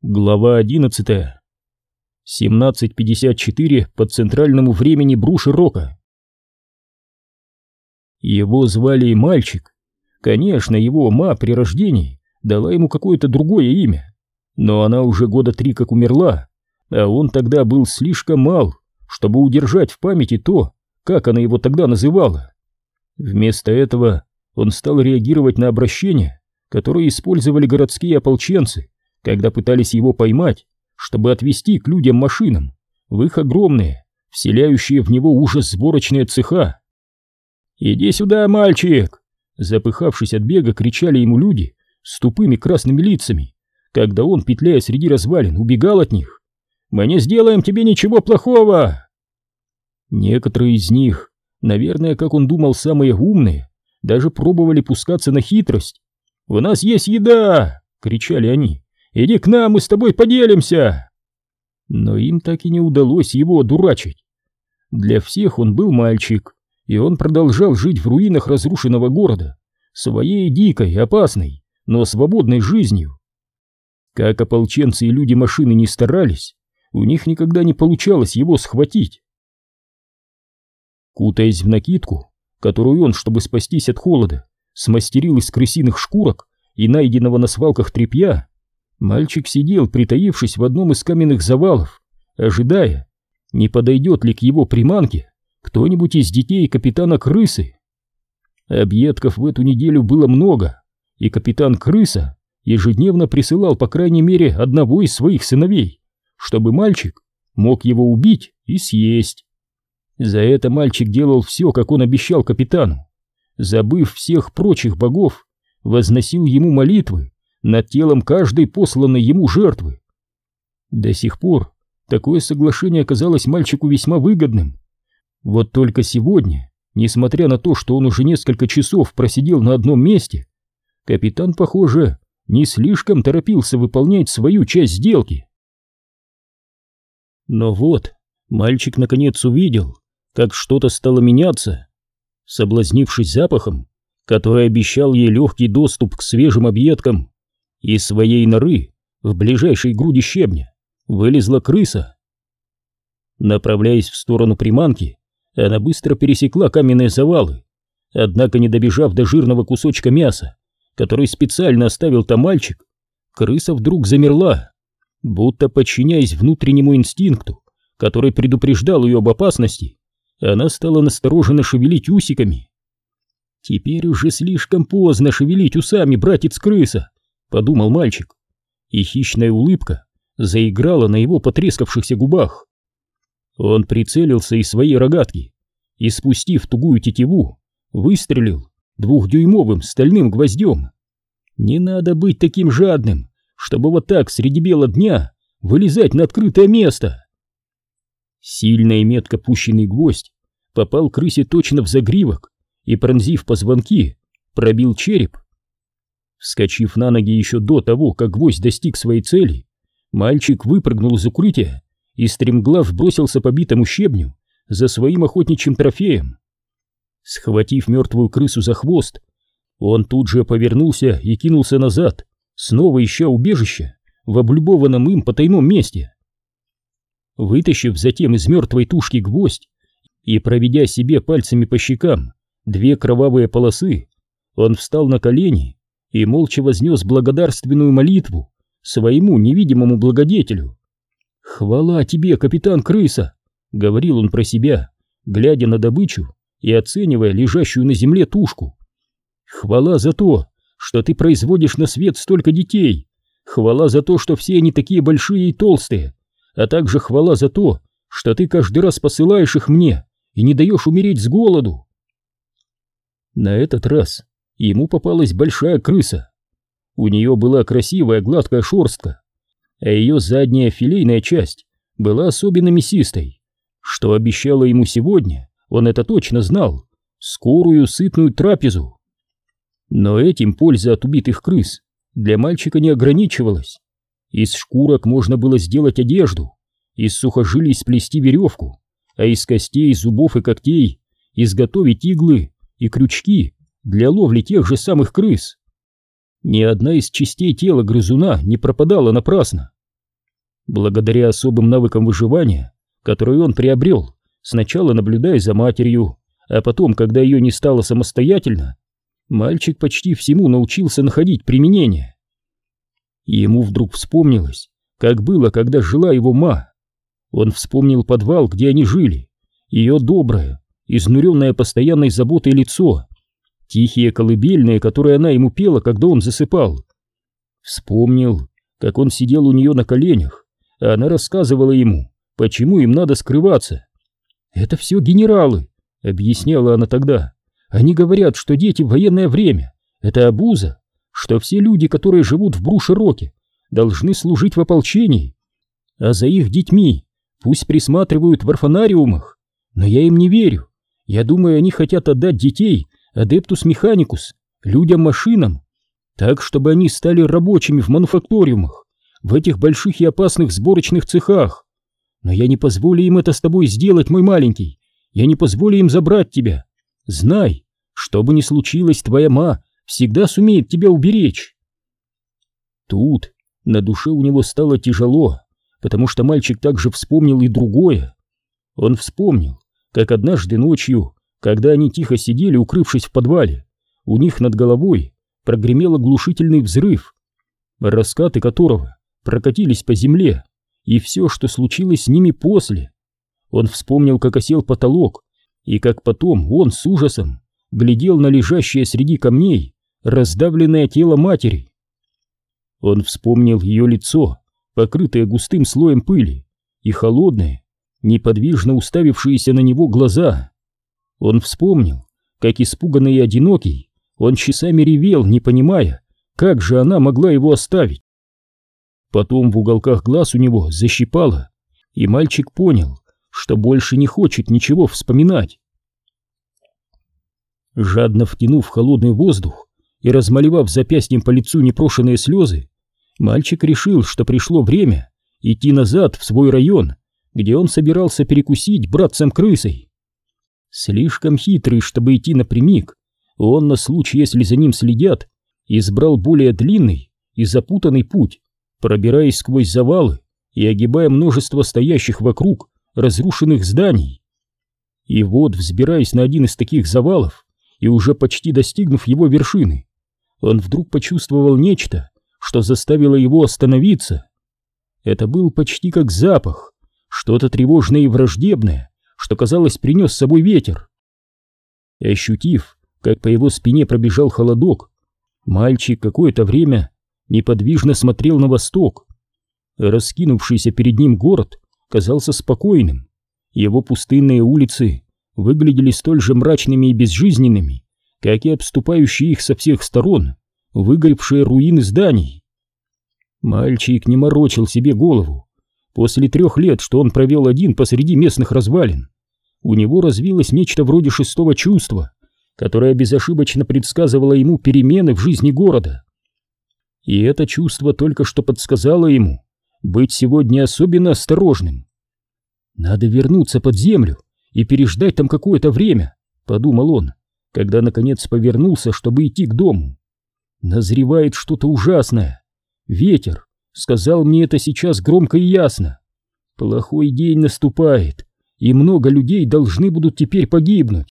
Глава 11. 17.54 по центральному времени Бруши-Рока. Его звали Мальчик. Конечно, его ма при рождении дала ему какое-то другое имя, но она уже года три как умерла, а он тогда был слишком мал, чтобы удержать в памяти то, как она его тогда называла. Вместо этого он стал реагировать на обращения, которые использовали городские ополченцы, когда пытались его поймать, чтобы отвезти к людям-машинам в их огромные, вселяющие в него ужас сборочные цеха. «Иди сюда, мальчик!» Запыхавшись от бега, кричали ему люди с тупыми красными лицами, когда он, петляя среди развалин, убегал от них. «Мы не сделаем тебе ничего плохого!» Некоторые из них, наверное, как он думал, самые умные, даже пробовали пускаться на хитрость. «У нас есть еда!» — кричали они. Иди к нам, мы с тобой поделимся!» Но им так и не удалось его одурачить. Для всех он был мальчик, и он продолжал жить в руинах разрушенного города, своей дикой, опасной, но свободной жизнью. Как ополченцы и люди машины не старались, у них никогда не получалось его схватить. Кутаясь в накидку, которую он, чтобы спастись от холода, смастерил из крысиных шкурок и найденного на свалках тряпья, Мальчик сидел, притаившись в одном из каменных завалов, ожидая, не подойдет ли к его приманке кто-нибудь из детей капитана Крысы. Объедков в эту неделю было много, и капитан Крыса ежедневно присылал по крайней мере одного из своих сыновей, чтобы мальчик мог его убить и съесть. За это мальчик делал все, как он обещал капитану. Забыв всех прочих богов, возносил ему молитвы над телом каждой посланной ему жертвы. До сих пор такое соглашение оказалось мальчику весьма выгодным. Вот только сегодня, несмотря на то, что он уже несколько часов просидел на одном месте, капитан, похоже, не слишком торопился выполнять свою часть сделки. Но вот, мальчик наконец увидел, как что-то стало меняться. Соблазнившись запахом, который обещал ей легкий доступ к свежим объедкам, из своей норы в ближайшей груди щебня вылезла крыса. Направляясь в сторону приманки, она быстро пересекла каменные завалы, однако не добежав до жирного кусочка мяса, который специально оставил там мальчик, крыса вдруг замерла, будто подчиняясь внутреннему инстинкту, который предупреждал ее об опасности, она стала настороженно шевелить усиками. Теперь уже слишком поздно шевелить усами, братец-крыса, — подумал мальчик, и хищная улыбка заиграла на его потрескавшихся губах. Он прицелился из своей рогатки и, спустив тугую тетиву, выстрелил двухдюймовым стальным гвоздем. Не надо быть таким жадным, чтобы вот так среди бела дня вылезать на открытое место. Сильно и метко пущенный гвоздь попал крысе точно в загривок и, пронзив позвонки, пробил череп. Вскочив на ноги еще до того, как гвоздь достиг своей цели, мальчик выпрыгнул из укрытия и стремглав бросился по битому щебню за своим охотничьим трофеем. Схватив мертвую крысу за хвост, он тут же повернулся и кинулся назад, снова ища убежище в облюбованном им потайном месте. Вытащив затем из мертвой тушки гвоздь и проведя себе пальцами по щекам две кровавые полосы, он встал на колени и молча вознес благодарственную молитву своему невидимому благодетелю. «Хвала тебе, капитан Крыса!» — говорил он про себя, глядя на добычу и оценивая лежащую на земле тушку. «Хвала за то, что ты производишь на свет столько детей! Хвала за то, что все они такие большие и толстые! А также хвала за то, что ты каждый раз посылаешь их мне и не даешь умереть с голоду!» На этот раз ему попалась большая крыса. У нее была красивая гладкая шерстка, а ее задняя филейная часть была особенно мясистой, что обещало ему сегодня, он это точно знал, скорую сытную трапезу. Но этим польза от убитых крыс для мальчика не ограничивалась. Из шкурок можно было сделать одежду, из сухожилий сплести веревку, а из костей, зубов и когтей изготовить иглы и крючки для ловли тех же самых крыс. Ни одна из частей тела грызуна не пропадала напрасно. Благодаря особым навыкам выживания, которые он приобрел, сначала наблюдая за матерью, а потом, когда ее не стало самостоятельно, мальчик почти всему научился находить применение. Ему вдруг вспомнилось, как было, когда жила его ма. Он вспомнил подвал, где они жили, ее доброе, изнуренное постоянной заботой лицо, тихие колыбельные, которые она ему пела, когда он засыпал. Вспомнил, как он сидел у нее на коленях, а она рассказывала ему, почему им надо скрываться. «Это все генералы», — объясняла она тогда. «Они говорят, что дети в военное время — это обуза, что все люди, которые живут в Брушероке, должны служить в ополчении, а за их детьми пусть присматривают в орфанариумах. Но я им не верю. Я думаю, они хотят отдать детей адептус механикус, людям-машинам, так, чтобы они стали рабочими в мануфакториумах, в этих больших и опасных сборочных цехах. Но я не позволю им это с тобой сделать, мой маленький. Я не позволю им забрать тебя. Знай, что бы ни случилось, твоя ма всегда сумеет тебя уберечь. Тут на душе у него стало тяжело, потому что мальчик также вспомнил и другое. Он вспомнил, как однажды ночью, когда они тихо сидели, укрывшись в подвале, у них над головой прогремел оглушительный взрыв, раскаты которого прокатились по земле, и все, что случилось с ними после. Он вспомнил, как осел потолок, и как потом он с ужасом глядел на лежащее среди камней раздавленное тело матери. Он вспомнил ее лицо, покрытое густым слоем пыли, и холодные, неподвижно уставившиеся на него глаза. Он вспомнил, как испуганный и одинокий, он часами ревел, не понимая, как же она могла его оставить. Потом в уголках глаз у него защипало, и мальчик понял, что больше не хочет ничего вспоминать. Жадно втянув холодный воздух и размалевав запястьем по лицу непрошенные слезы, мальчик решил, что пришло время идти назад в свой район, где он собирался перекусить братцем-крысой. Слишком хитрый, чтобы идти напрямик, он на случай, если за ним следят, избрал более длинный и запутанный путь, пробираясь сквозь завалы и огибая множество стоящих вокруг разрушенных зданий. И вот, взбираясь на один из таких завалов и уже почти достигнув его вершины, он вдруг почувствовал нечто, что заставило его остановиться. Это был почти как запах, что-то тревожное и враждебное, что, казалось, принес с собой ветер. Ощутив, как по его спине пробежал холодок, мальчик какое-то время неподвижно смотрел на восток. Раскинувшийся перед ним город казался спокойным. Его пустынные улицы выглядели столь же мрачными и безжизненными, как и обступающие их со всех сторон выгоревшие руины зданий. Мальчик не морочил себе голову. После трех лет, что он провел один посреди местных развалин, у него развилось нечто вроде шестого чувства, которое безошибочно предсказывало ему перемены в жизни города. И это чувство только что подсказало ему быть сегодня особенно осторожным. «Надо вернуться под землю и переждать там какое-то время», — подумал он, когда наконец повернулся, чтобы идти к дому. «Назревает что-то ужасное. Ветер сказал мне это сейчас громко и ясно. Плохой день наступает, и много людей должны будут теперь погибнуть.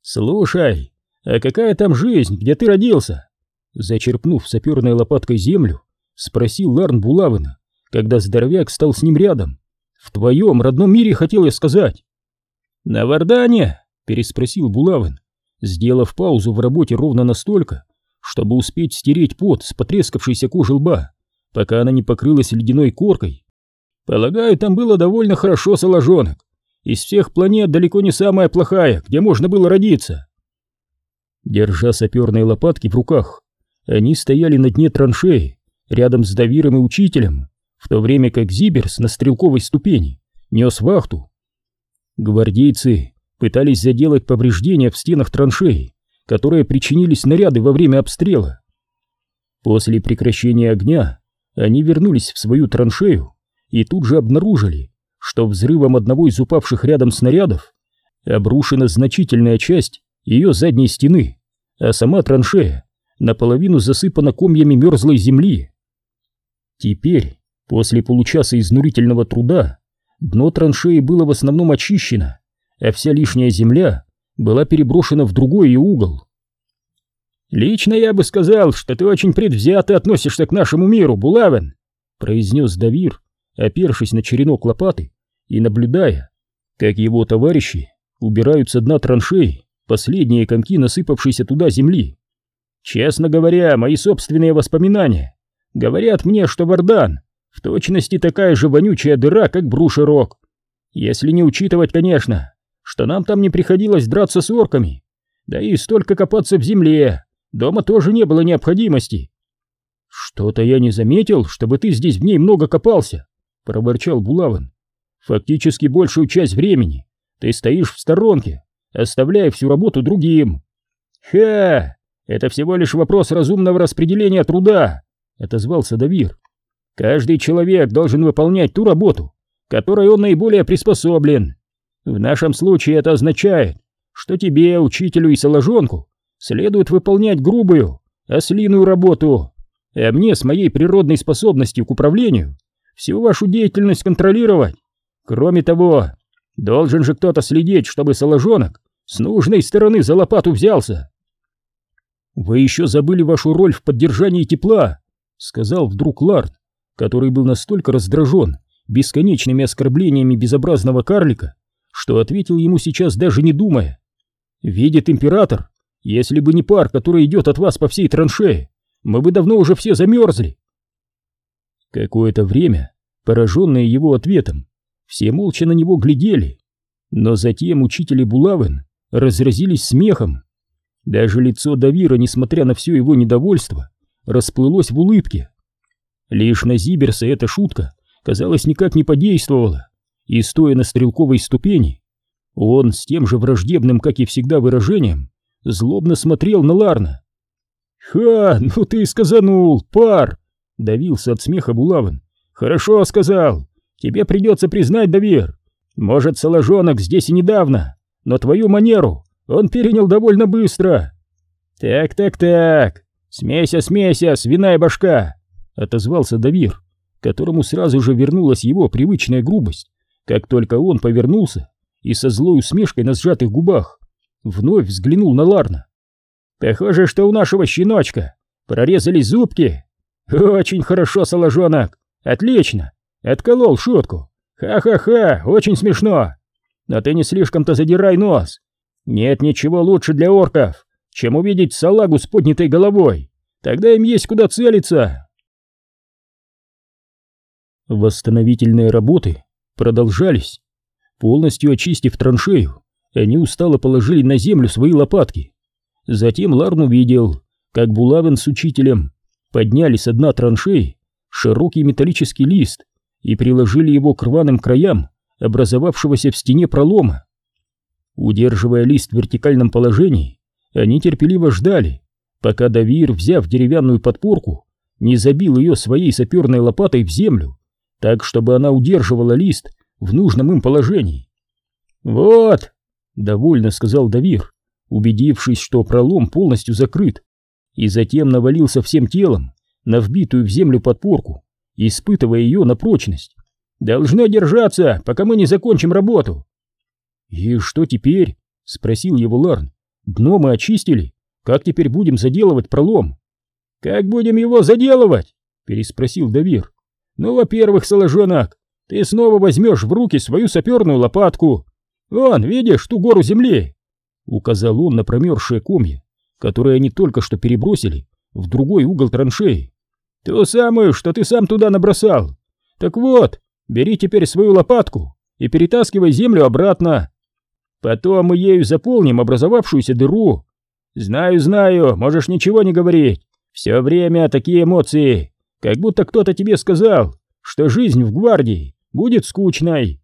«Слушай, а какая там жизнь, где ты родился?» Зачерпнув саперной лопаткой землю, спросил Ларн Булавина, когда здоровяк стал с ним рядом. «В твоем родном мире, хотел я сказать». «На Вардане?» — переспросил Булавин, сделав паузу в работе ровно настолько, чтобы успеть стереть пот с потрескавшейся кожи лба, пока она не покрылась ледяной коркой. «Полагаю, там было довольно хорошо, соложонок. Из всех планет далеко не самая плохая, где можно было родиться. Держа саперные лопатки в руках, они стояли на дне траншеи, рядом с Давиром и учителем, в то время как Зиберс на стрелковой ступени нес вахту. Гвардейцы пытались заделать повреждения в стенах траншеи, которые причинили снаряды во время обстрела. После прекращения огня они вернулись в свою траншею и тут же обнаружили, что взрывом одного из упавших рядом снарядов обрушена значительная часть ее задней стены, а сама траншея наполовину засыпана комьями мерзлой земли. Теперь, после получаса изнурительного труда, дно траншеи было в основном очищено, а вся лишняя земля была переброшена в другой угол. «Лично я бы сказал, что ты очень предвзято относишься к нашему миру, Булавен», произнес Давир, опершись на черенок лопаты и наблюдая, как его товарищи убирают со дна траншеи последние комки насыпавшейся туда земли. Честно говоря, мои собственные воспоминания говорят мне, что Вардан в точности такая же вонючая дыра, как Брушерок. Если не учитывать, конечно, что нам там не приходилось драться с орками, да и столько копаться в земле, дома тоже не было необходимости. Что-то я не заметил, чтобы ты здесь в ней много копался, проворчал Булавин. Фактически большую часть времени ты стоишь в сторонке, оставляя всю работу другим. Ха! Это всего лишь вопрос разумного распределения труда, отозвался Давир. Каждый человек должен выполнять ту работу, которой он наиболее приспособлен. В нашем случае это означает, что тебе, учителю и соложонку, следует выполнять грубую, ослиную работу, а мне с моей природной способностью к управлению всю вашу деятельность контролировать. Кроме того, должен же кто-то следить, чтобы соложонок с нужной стороны за лопату взялся. Вы еще забыли вашу роль в поддержании тепла, сказал вдруг Лард, который был настолько раздражен бесконечными оскорблениями безобразного карлика, что ответил ему сейчас даже не думая. «Видит император, если бы не пар, который идет от вас по всей траншее, мы бы давно уже все замерзли». Какое-то время, пораженные его ответом, все молча на него глядели, но затем учители Булавин разразились смехом. Даже лицо Давира, несмотря на все его недовольство, расплылось в улыбке. Лишь на Зиберса эта шутка, казалось, никак не подействовала и, стоя на стрелковой ступени, он с тем же враждебным, как и всегда, выражением злобно смотрел на Ларна. «Ха, ну ты сказанул, пар!» — давился от смеха Булавин. «Хорошо сказал. Тебе придется признать, Давир. Может, Соложонок здесь и недавно, но твою манеру он перенял довольно быстро». «Так-так-так, смейся, смейся, свиная башка!» — отозвался Давир, которому сразу же вернулась его привычная грубость как только он повернулся и со злой усмешкой на сжатых губах вновь взглянул на Ларна. «Похоже, что у нашего щеночка прорезались зубки. Очень хорошо, соложонок. Отлично. Отколол шутку. Ха-ха-ха, очень смешно. Но ты не слишком-то задирай нос. Нет ничего лучше для орков, чем увидеть салагу с поднятой головой. Тогда им есть куда целиться». Восстановительные работы продолжались. Полностью очистив траншею, они устало положили на землю свои лопатки. Затем Ларн увидел, как Булавин с учителем подняли с дна траншеи широкий металлический лист и приложили его к рваным краям образовавшегося в стене пролома. Удерживая лист в вертикальном положении, они терпеливо ждали, пока Давир, взяв деревянную подпорку, не забил ее своей саперной лопатой в землю так, чтобы она удерживала лист в нужном им положении. «Вот!» — довольно сказал Давир, убедившись, что пролом полностью закрыт, и затем навалился всем телом на вбитую в землю подпорку, испытывая ее на прочность. «Должно держаться, пока мы не закончим работу!» «И что теперь?» — спросил его Ларн. «Дно мы очистили. Как теперь будем заделывать пролом?» «Как будем его заделывать?» — переспросил Давир. Ну, во-первых, Соложонок, ты снова возьмешь в руки свою саперную лопатку. Вон, видишь ту гору земли? Указал он на промерзшие комья, которые они только что перебросили в другой угол траншеи. Ту самую, что ты сам туда набросал. Так вот, бери теперь свою лопатку и перетаскивай землю обратно. Потом мы ею заполним образовавшуюся дыру. Знаю, знаю, можешь ничего не говорить. Все время такие эмоции. Как будто кто-то тебе сказал, что жизнь в гвардии будет скучной.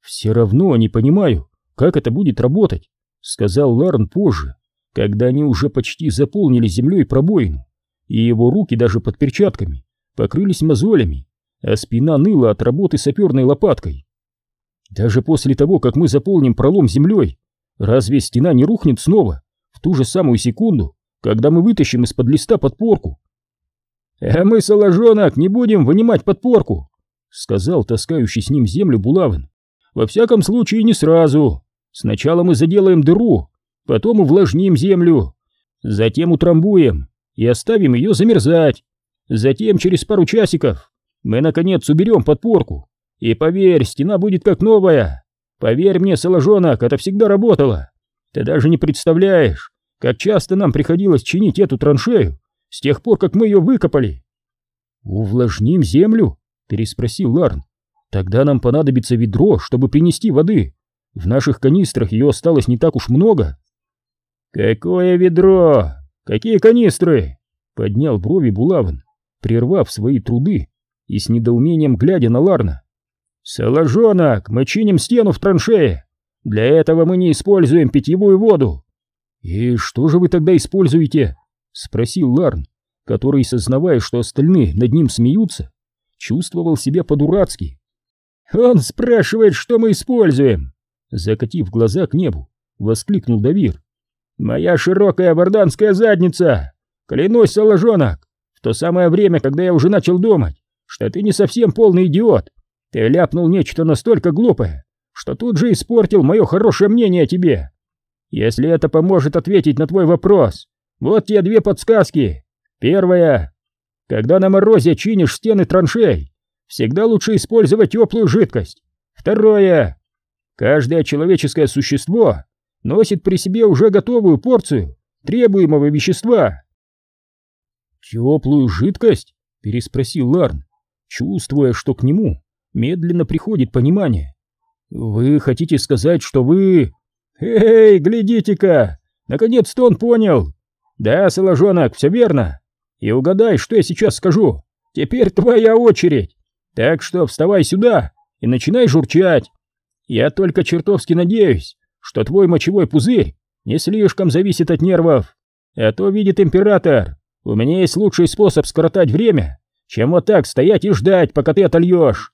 Все равно не понимаю, как это будет работать, сказал Ларн позже, когда они уже почти заполнили землей пробоину, и его руки даже под перчатками покрылись мозолями, а спина ныла от работы саперной лопаткой. Даже после того, как мы заполним пролом землей, разве стена не рухнет снова в ту же самую секунду, когда мы вытащим из-под листа подпорку. «А мы, соложонок, не будем вынимать подпорку», — сказал таскающий с ним землю булавин. «Во всяком случае, не сразу. Сначала мы заделаем дыру, потом увлажним землю, затем утрамбуем и оставим ее замерзать. Затем, через пару часиков, мы, наконец, уберем подпорку. И поверь, стена будет как новая. Поверь мне, соложонок, это всегда работало. Ты даже не представляешь, как часто нам приходилось чинить эту траншею с тех пор, как мы ее выкопали. «Увлажним землю?» — переспросил Ларн. «Тогда нам понадобится ведро, чтобы принести воды. В наших канистрах ее осталось не так уж много». «Какое ведро? Какие канистры?» — поднял брови Булавин, прервав свои труды и с недоумением глядя на Ларна. «Соложонок, мы чиним стену в траншее. Для этого мы не используем питьевую воду». «И что же вы тогда используете?» — спросил Ларн, который, сознавая, что остальные над ним смеются, чувствовал себя по-дурацки. «Он спрашивает, что мы используем!» Закатив глаза к небу, воскликнул Давир. «Моя широкая варданская задница! Клянусь, соложонок, в то самое время, когда я уже начал думать, что ты не совсем полный идиот, ты ляпнул нечто настолько глупое, что тут же испортил мое хорошее мнение о тебе. Если это поможет ответить на твой вопрос, вот тебе две подсказки. Первая. Когда на морозе чинишь стены траншей, всегда лучше использовать теплую жидкость. Второе. Каждое человеческое существо носит при себе уже готовую порцию требуемого вещества. «Теплую жидкость?» — переспросил Ларн, чувствуя, что к нему медленно приходит понимание. «Вы хотите сказать, что вы...» «Эй, глядите-ка! Наконец-то он понял! Да, Соложонок, все верно! И угадай, что я сейчас скажу! Теперь твоя очередь! Так что вставай сюда и начинай журчать! Я только чертовски надеюсь, что твой мочевой пузырь не слишком зависит от нервов, а то, видит император, у меня есть лучший способ скоротать время, чем вот так стоять и ждать, пока ты отольешь!»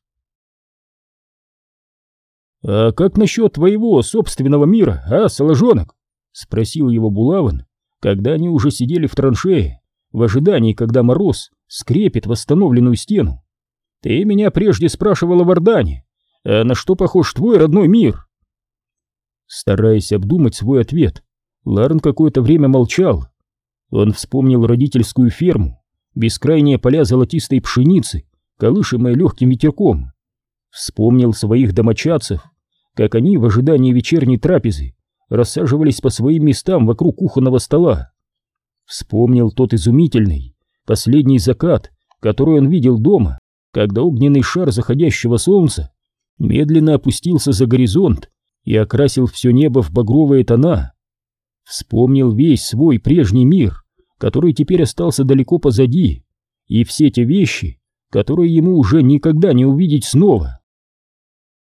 «А как насчет твоего собственного мира, а, Соложонок?» — спросил его Булавин, когда они уже сидели в траншее, в ожидании, когда мороз скрепит восстановленную стену. «Ты меня прежде спрашивал о Вардане, а на что похож твой родной мир?» Стараясь обдумать свой ответ, Ларн какое-то время молчал. Он вспомнил родительскую ферму, бескрайние поля золотистой пшеницы, колышемые легким ветерком. Вспомнил своих домочадцев, как они в ожидании вечерней трапезы рассаживались по своим местам вокруг кухонного стола. Вспомнил тот изумительный, последний закат, который он видел дома, когда огненный шар заходящего солнца медленно опустился за горизонт и окрасил все небо в багровые тона. Вспомнил весь свой прежний мир, который теперь остался далеко позади, и все те вещи, которые ему уже никогда не увидеть снова.